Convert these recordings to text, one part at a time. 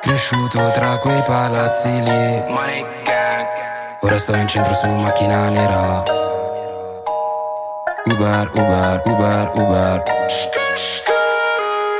Cresciuto tra quei palazzi lì. Ora sto in centro su macchina nera. Uber, Uber, Uber, Uber.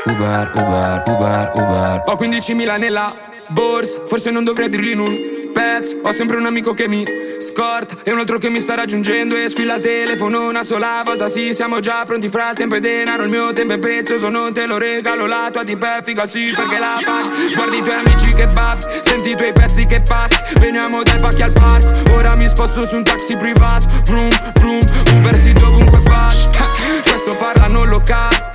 Uber, Uber, Uber, Uber. Ho 15.000 nella borsa. Forse non dovrei dirli in un pezzo. Ho sempre un amico che mi scorta E un altro che mi sta raggiungendo. E squilla il telefono una sola volta. Sì, siamo già pronti fra tempo e denaro. Il mio tempo è prezioso, non te lo regalo. La tua di figa sì, perché la paghi Guardi i tuoi amici che babbi Senti i tuoi pezzi che pacchi. Veniamo dai pacchi al parco. Ora mi sposto su un taxi privato. Vroom, vroom, Uber si dovunque vado Questo parla non locale sono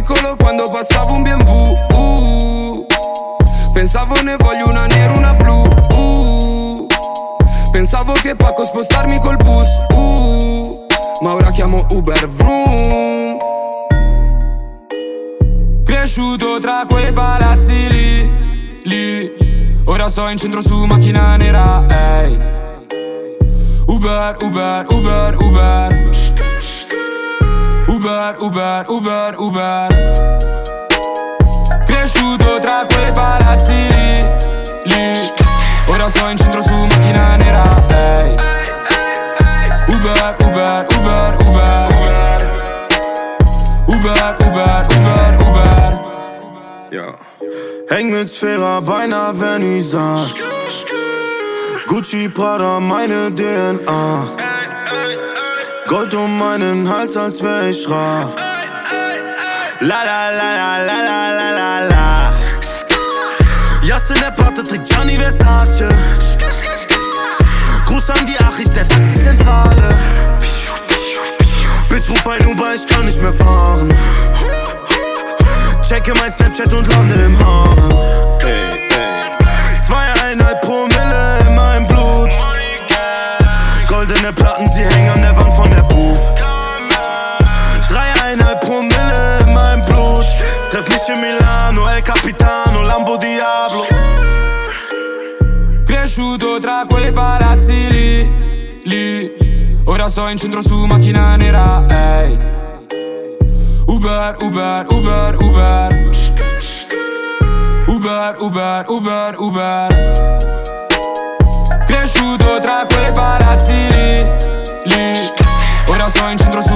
piccolo quando passavo un BMW uh, Pensavo ne voglio una nera, una blu. Uh, Pensavo che poco spostarmi col bus. Uh, Ma ora chiamo Uber Vroom. Cresciuto tra quei palazzi lì, lì. Ora sto in centro su macchina nera, ehi. Uber, Uber, Uber, Uber Uber, Uber, Uber, Uber Cresciuto tra quei palazzi lì, lì Ora sto in centro su macchina nera, ehi Uber, Uber, Uber, Uber Uber, Uber, Uber, Uber Ja. Häng mit Sphäre, beinahe Vernissage. Gucci, Prada, meine DNA. Gold um meinen Hals, als wär ich rar. La la la la la la la la la. Jasse der Pate trägt Gianni Versace. Gruß an die Achis der Taxizentrale. Bitch, ruf ein Uber, ich kann nicht mehr fahren. Checke mein Snapchat und lande vissuto tra quei palazzi lì, lì. Ora sto in centro su macchina nera, ehi. Hey. Uber, Uber, Uber, Uber. Uber, Uber, Uber, Uber. Cresciuto tra quei palazzi lì, lì. Ora sto in centro su